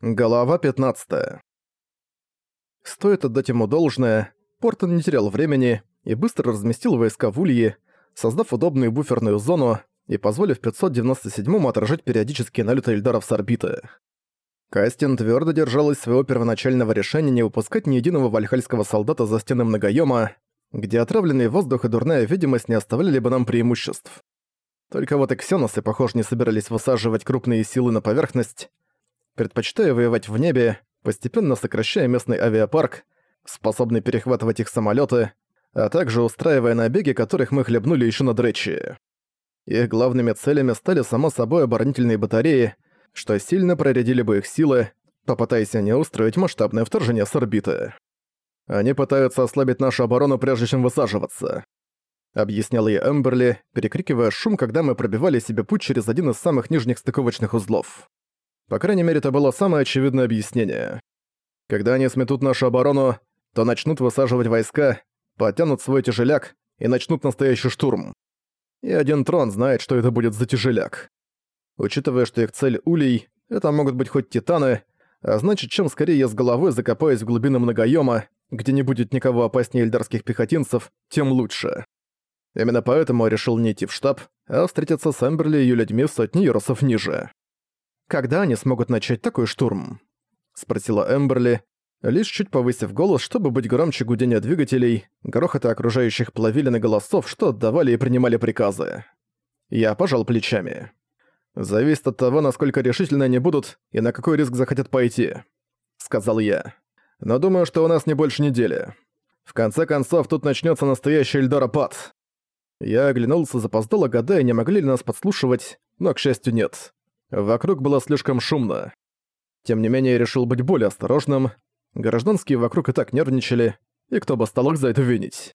Голова 15. Стоит отдать ему должное, Портон не терял времени и быстро разместил войска в Улье, создав удобную буферную зону и позволив 597-му отражать периодические налеты Эльдаров с орбиты. Кастин твердо держалась своего первоначального решения не выпускать ни единого вальхальского солдата за стены многоёма, где отравленный воздух и дурная видимость не оставляли бы нам преимуществ. Только вот эксеносы, похоже, не собирались высаживать крупные силы на поверхность, предпочитая воевать в небе, постепенно сокращая местный авиапарк, способный перехватывать их самолеты, а также устраивая набеги, которых мы хлебнули еще на Дречи. Их главными целями стали само собой оборонительные батареи, что сильно проредили бы их силы, попытаясь они устроить масштабное вторжение с орбиты. Они пытаются ослабить нашу оборону, прежде чем высаживаться. Объяснял я Эмберли, перекрикивая шум, когда мы пробивали себе путь через один из самых нижних стыковочных узлов. По крайней мере, это было самое очевидное объяснение. Когда они сметут нашу оборону, то начнут высаживать войска, потянут свой тяжеляк и начнут настоящий штурм. И один трон знает, что это будет за тяжеляк. Учитывая, что их цель улей, это могут быть хоть титаны, а значит, чем скорее я с головы закопаюсь в глубины многоёма, где не будет никого опаснее эльдарских пехотинцев, тем лучше. Именно поэтому я решил не идти в штаб, а встретиться с Эмберли и её людьми сотни ярусов ниже. «Когда они смогут начать такой штурм?» — спросила Эмберли, лишь чуть повысив голос, чтобы быть громче гудения двигателей, грохота окружающих плавилин и голосов, что отдавали и принимали приказы. Я пожал плечами. «Зависит от того, насколько решительно они будут и на какой риск захотят пойти», — сказал я. «Но думаю, что у нас не больше недели. В конце концов, тут начнется настоящий Эльдоропад». Я оглянулся, запоздало гадая, не могли ли нас подслушивать, но, к счастью, нет. Вокруг было слишком шумно. Тем не менее, я решил быть более осторожным. Гражданские вокруг и так нервничали, и кто бы стал их за это винить.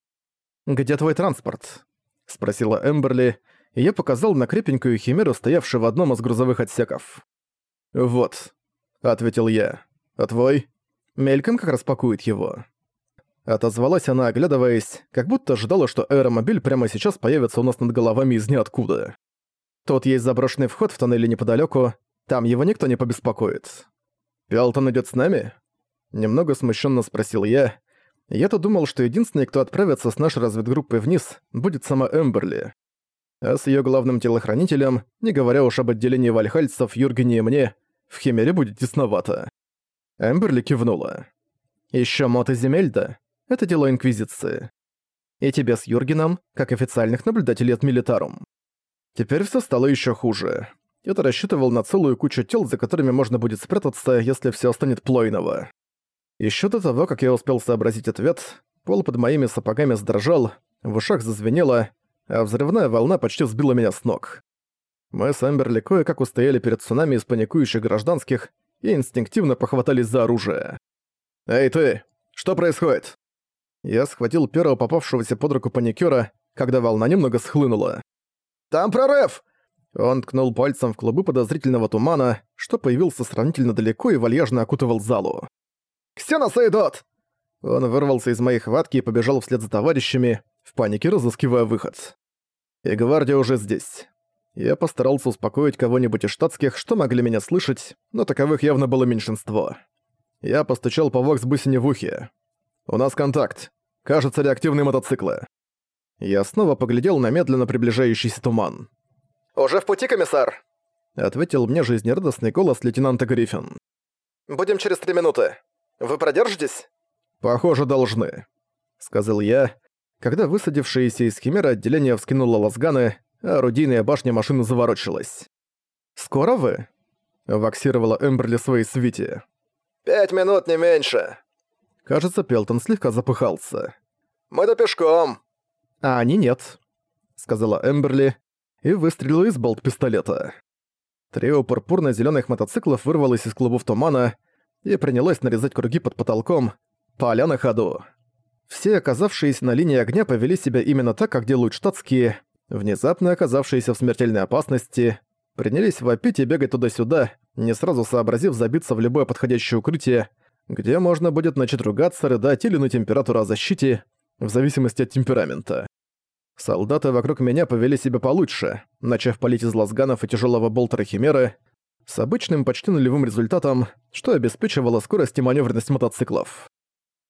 «Где твой транспорт?» — спросила Эмберли, и я показал на крепенькую химеру, стоявшую в одном из грузовых отсеков. «Вот», — ответил я. «А твой?» Мельком как распакует его. Отозвалась она, оглядываясь, как будто ожидала, что аэромобиль прямо сейчас появится у нас над головами из ниоткуда. Тут есть заброшенный вход в тоннеле неподалеку, там его никто не побеспокоит. «Пиалтон идет с нами?» Немного смущенно спросил я. Я-то думал, что единственный, кто отправится с нашей разведгруппой вниз, будет сама Эмберли. А с ее главным телохранителем, не говоря уж об отделении вальхальцев, Юргене и мне, в Химере будет тесновато. Эмберли кивнула. Еще мод и Земельда — это дело Инквизиции. И тебе с Юргеном, как официальных наблюдателей от Милитарум. Теперь все стало еще хуже. Я-то рассчитывал на целую кучу тел, за которыми можно будет спрятаться, если все станет плойного. Еще до того, как я успел сообразить ответ, пол под моими сапогами задрожал, в ушах зазвенело, а взрывная волна почти сбила меня с ног. Мы с Эмберли кое-как устояли перед цунами из паникующих гражданских и инстинктивно похватались за оружие. «Эй ты! Что происходит?» Я схватил первого попавшегося под руку паникёра, когда волна немного схлынула. «Там прорыв!» Он ткнул пальцем в клубы подозрительного тумана, что появился сравнительно далеко и вальяжно окутывал залу. «Ксеносы идут!» Он вырвался из моей хватки и побежал вслед за товарищами, в панике разыскивая выход. И гвардия уже здесь. Я постарался успокоить кого-нибудь из штатских, что могли меня слышать, но таковых явно было меньшинство. Я постучал по вокс-бусине в ухе. «У нас контакт. Кажется, реактивные мотоциклы». Я снова поглядел на медленно приближающийся туман. «Уже в пути, комиссар!» Ответил мне жизнерадостный голос лейтенанта Гриффин. «Будем через три минуты. Вы продержитесь?» «Похоже, должны», — сказал я, когда высадившееся из химеры отделение вскинуло лазганы, а орудийная башня машины заворочилась. «Скоро вы?» — ваксировала Эмберли своей свите. «Пять минут, не меньше». Кажется, Пелтон слегка запыхался. «Мы-то пешком», «А они нет», — сказала Эмберли и выстрелила из болт-пистолета. Трио пурпурно-зелёных мотоциклов вырвалось из клубов тумана и принялось нарезать круги под потолком, поля на ходу. Все оказавшиеся на линии огня повели себя именно так, как делают штатские, внезапно оказавшиеся в смертельной опасности, принялись вопить и бегать туда-сюда, не сразу сообразив забиться в любое подходящее укрытие, где можно будет начать ругаться, рыдать или ныть императору о защите, в зависимости от темперамента. Солдаты вокруг меня повели себя получше, начав палить из лазганов и тяжелого болтера химеры, с обычным почти нулевым результатом, что обеспечивало скорость и маневренность мотоциклов.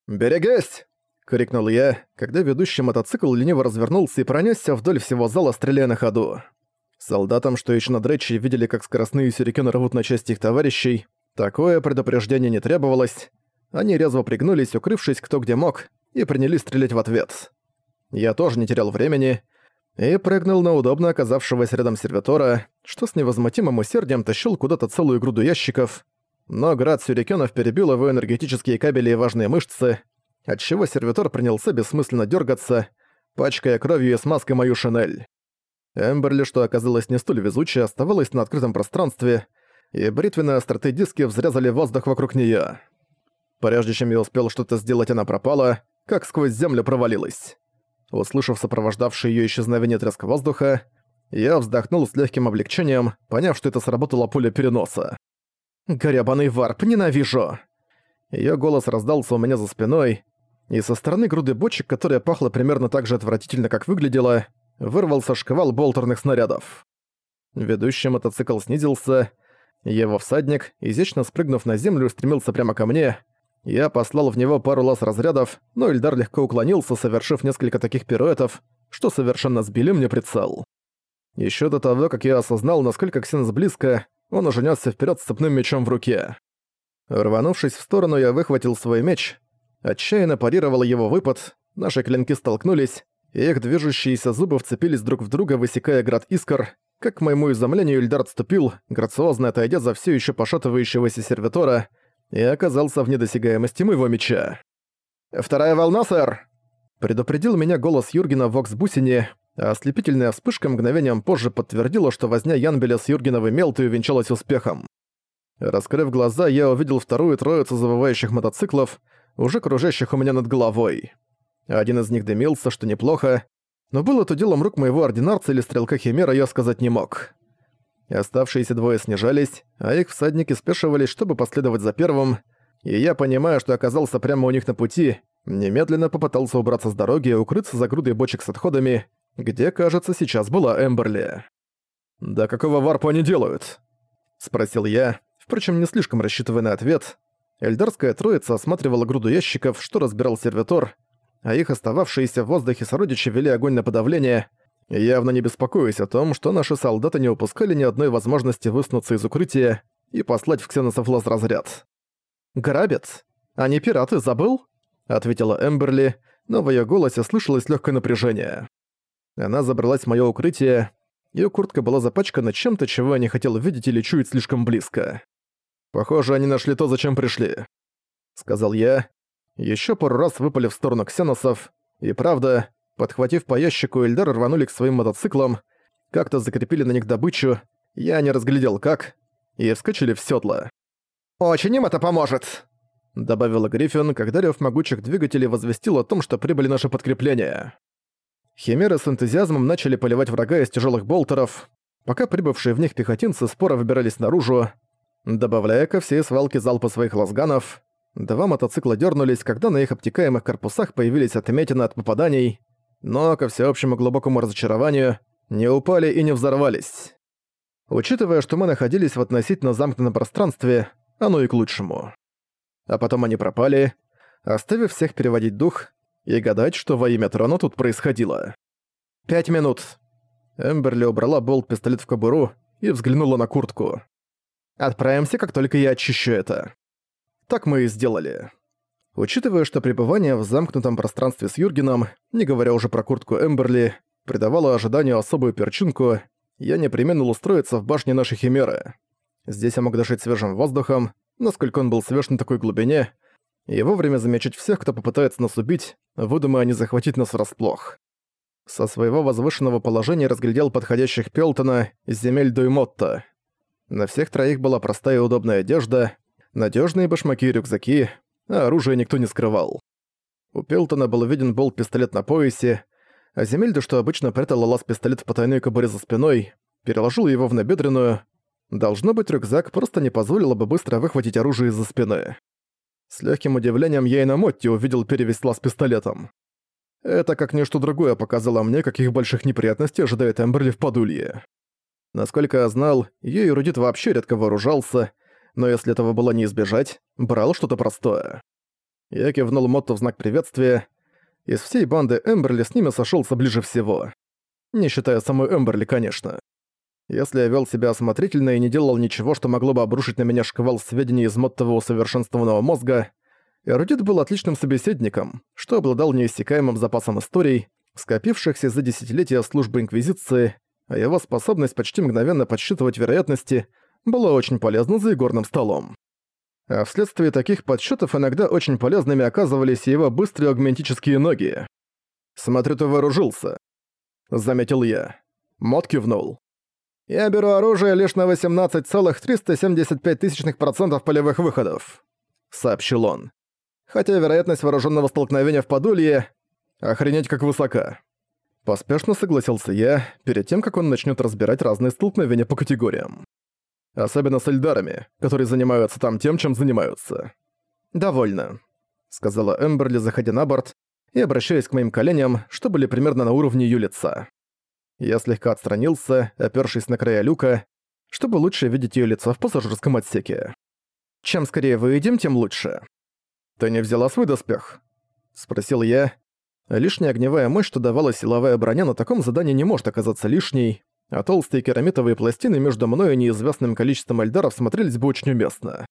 «Берегись!» — крикнул я, когда ведущий мотоцикл лениво развернулся и пронесся вдоль всего зала, стреляя на ходу. Солдатам, что еще на Дречи видели, как скоростные сюрикены рвут на части их товарищей, такое предупреждение не требовалось. Они резво пригнулись, укрывшись кто где мог, и принялись стрелять в ответ. Я тоже не терял времени и прыгнул на удобно оказавшегося рядом сервитора, что с невозмутимым усердием тащил куда-то целую груду ящиков, но град сюрикенов перебил его энергетические кабели и важные мышцы, отчего сервитор принялся бессмысленно дергаться, пачкая кровью и смазкой мою шинель. Эмберли, что оказалось не столь везучей, оставалась на открытом пространстве, и бритвенные остроты диски взрезали воздух вокруг неё. Прежде чем я успел что-то сделать, она пропала, как сквозь землю провалилась. Услышав сопровождавшее её исчезновение треск воздуха, я вздохнул с легким облегчением, поняв, что это сработало пуля переноса. «Горябаный варп, ненавижу!» Её голос раздался у меня за спиной, и со стороны груды бочек, которая пахла примерно так же отвратительно, как выглядела, вырвался шквал болтерных снарядов. Ведущий мотоцикл снизился, его всадник, изящно спрыгнув на землю, стремился прямо ко мне. Я послал в него пару лаз разрядов, но Ильдар легко уклонился, совершив несколько таких пируэтов, что совершенно сбили мне прицел. Еще до того, как я осознал, насколько Ксенс близко, он уже нёсся вперед с цепным мечом в руке. Рванувшись в сторону, я выхватил свой меч, отчаянно парировал его выпад, наши клинки столкнулись, и их движущиеся зубы вцепились друг в друга, высекая град искр. Как к моему изумлению Ильдар отступил, грациозно отойдя за все еще пошатывающегося сервитора, и оказался в недосягаемости моего меча. «Вторая волна, сэр!» Предупредил меня голос Юргена в вокс-бусине, а ослепительная вспышка мгновением позже подтвердила, что возня Янбеля с Юргеновой Мелтой увенчалась успехом. Раскрыв глаза, я увидел вторую троицу завывающих мотоциклов, уже кружащих у меня над головой. Один из них дымился, что неплохо, но было это делом рук моего ординарца или стрелка Химера, я сказать не мог. Оставшиеся двое снижались, а их всадники спешивались, чтобы последовать за первым, и я, понимая, что оказался прямо у них на пути, немедленно попытался убраться с дороги и укрыться за грудой бочек с отходами, где, кажется, сейчас была Эмберли. «Да какого варпа они делают?» — спросил я, впрочем, не слишком рассчитывая на ответ. Эльдарская троица осматривала груду ящиков, что разбирал сервитор, а их остававшиеся в воздухе сородичи вели огонь на подавление, явно не беспокоясь о том, что наши солдаты не упускали ни одной возможности высунуться из укрытия и послать в ксеносов лаз-разряд. «Грабят? Они пираты, забыл?» — ответила Эмберли, но в её голосе слышалось лёгкое напряжение. Она забралась в моё укрытие, её куртка была запачкана чем-то, чего я не хотел видеть или чуять слишком близко. «Похоже, они нашли то, зачем пришли», — сказал я. Ещё пару раз выпали в сторону ксеносов, и правда, подхватив по ящику, Эльдар рванули к своим мотоциклам, как-то закрепили на них добычу, я не разглядел как, и вскочили в сёдла. «Очень им это поможет!» добавила Гриффин, когда рёв могучих двигателей возвестил о том, что прибыли наши подкрепления. Химеры с энтузиазмом начали поливать врага из тяжелых болтеров, пока прибывшие в них пехотинцы споро выбирались наружу, добавляя ко всей свалке залпа своих лазганов. Два мотоцикла дернулись, когда на их обтекаемых корпусах появились отметины от попаданий, но, ко всеобщему глубокому разочарованию, не упали и не взорвались. Учитывая, что мы находились в относительно замкнутом пространстве, оно и к лучшему. А потом они пропали, оставив всех переводить дух и гадать, что во имя трона тут происходило. «Пять минут». Эмберли убрала болт-пистолет в кобуру и взглянула на куртку. «Отправимся, как только я очищу это». Так мы и сделали. Учитывая, что пребывание в замкнутом пространстве с Юргеном, не говоря уже про куртку Эмберли, придавало ожиданию особую перчинку, я непременно устроиться в башне нашей Химеры. Здесь я мог дышать свежим воздухом, насколько он был свеж на такой глубине, и вовремя замечать всех, кто попытается нас убить, выдумая не захватить нас врасплох. Со своего возвышенного положения разглядел подходящих Пелтона из земель Дуймотта. На всех троих была простая и удобная одежда, надежные башмаки и рюкзаки, а оружие никто не скрывал. У Пелтона был виден болт-пистолет на поясе, а Земельда, что обычно прятала лаз-пистолет в потайной кобуре за спиной, переложил его в набедренную. Должно быть, рюкзак просто не позволило бы быстро выхватить оружие из-за спины. С легким удивлением я и на Мотте увидел перевесь с пистолетом. Это как ничто другое показало мне, каких больших неприятностей ожидает Эмберли в Подулье. Насколько я знал, её эрудит вообще редко вооружался, но если этого было не избежать, брал что-то простое. Я кивнул Мотту в знак приветствия. Из всей банды Эмберли с ними сошёлся ближе всего. Не считая самой Эмберли, конечно. Если я вел себя осмотрительно и не делал ничего, что могло бы обрушить на меня шквал сведений из Моттового усовершенствованного мозга, эрудит был отличным собеседником, что обладал неиссякаемым запасом историй, скопившихся за десятилетия службы Инквизиции, а его способность почти мгновенно подсчитывать вероятности была очень полезна за игорным столом. А вследствие таких подсчетов иногда очень полезными оказывались его быстрые агментические ноги. «Смотрю, ты вооружился», — заметил я. Мот кивнул. «Я беру оружие лишь на 18,375% полевых выходов», — сообщил он. «Хотя вероятность вооруженного столкновения в Подулье охренеть как высока». Поспешно согласился я, перед тем, как он начнет разбирать разные столкновения по категориям. Особенно с эльдарами, которые занимаются там тем, чем занимаются. «Довольно», — сказала Эмберли, заходя на борт и обращаясь к моим коленям, что были примерно на уровне ее лица. Я слегка отстранился, опёршись на края люка, чтобы лучше видеть её лицо в пассажирском отсеке. «Чем скорее выйдем, тем лучше». «Ты не взяла свой доспех?» — спросил я. Лишняя огневая мощь, что давала силовая броня, на таком задании не может оказаться лишней, а толстые керамитовые пластины между мной и неизвестным количеством эльдаров смотрелись бы очень уместно.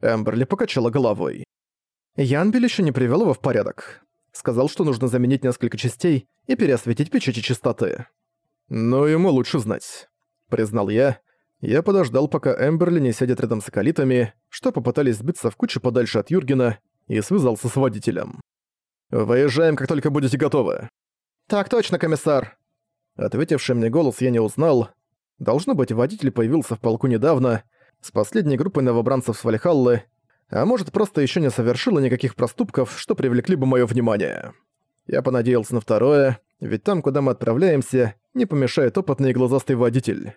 Эмберли покачала головой. Янбель ещё не привёл его в порядок. Сказал, что нужно заменить несколько частей и переосветить печати чистоты. «Но ему лучше знать», — признал я. Я подождал, пока Эмберли не сядет рядом с околитами, что попытались сбиться в кучу подальше от Юргена, и связался с водителем. «Выезжаем, как только будете готовы». «Так точно, комиссар!» Ответивший мне голос я не узнал. Должно быть, водитель появился в полку недавно, с последней группой новобранцев с Вальхаллы, а может, просто еще не совершила никаких проступков, что привлекли бы мое внимание. Я понадеялся на второе, ведь там, куда мы отправляемся, не помешает опытный глазастый водитель.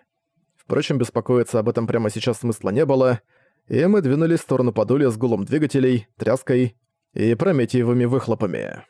Впрочем, беспокоиться об этом прямо сейчас смысла не было, и мы двинулись в сторону Подолья с гулом двигателей, тряской и прометиевыми выхлопами.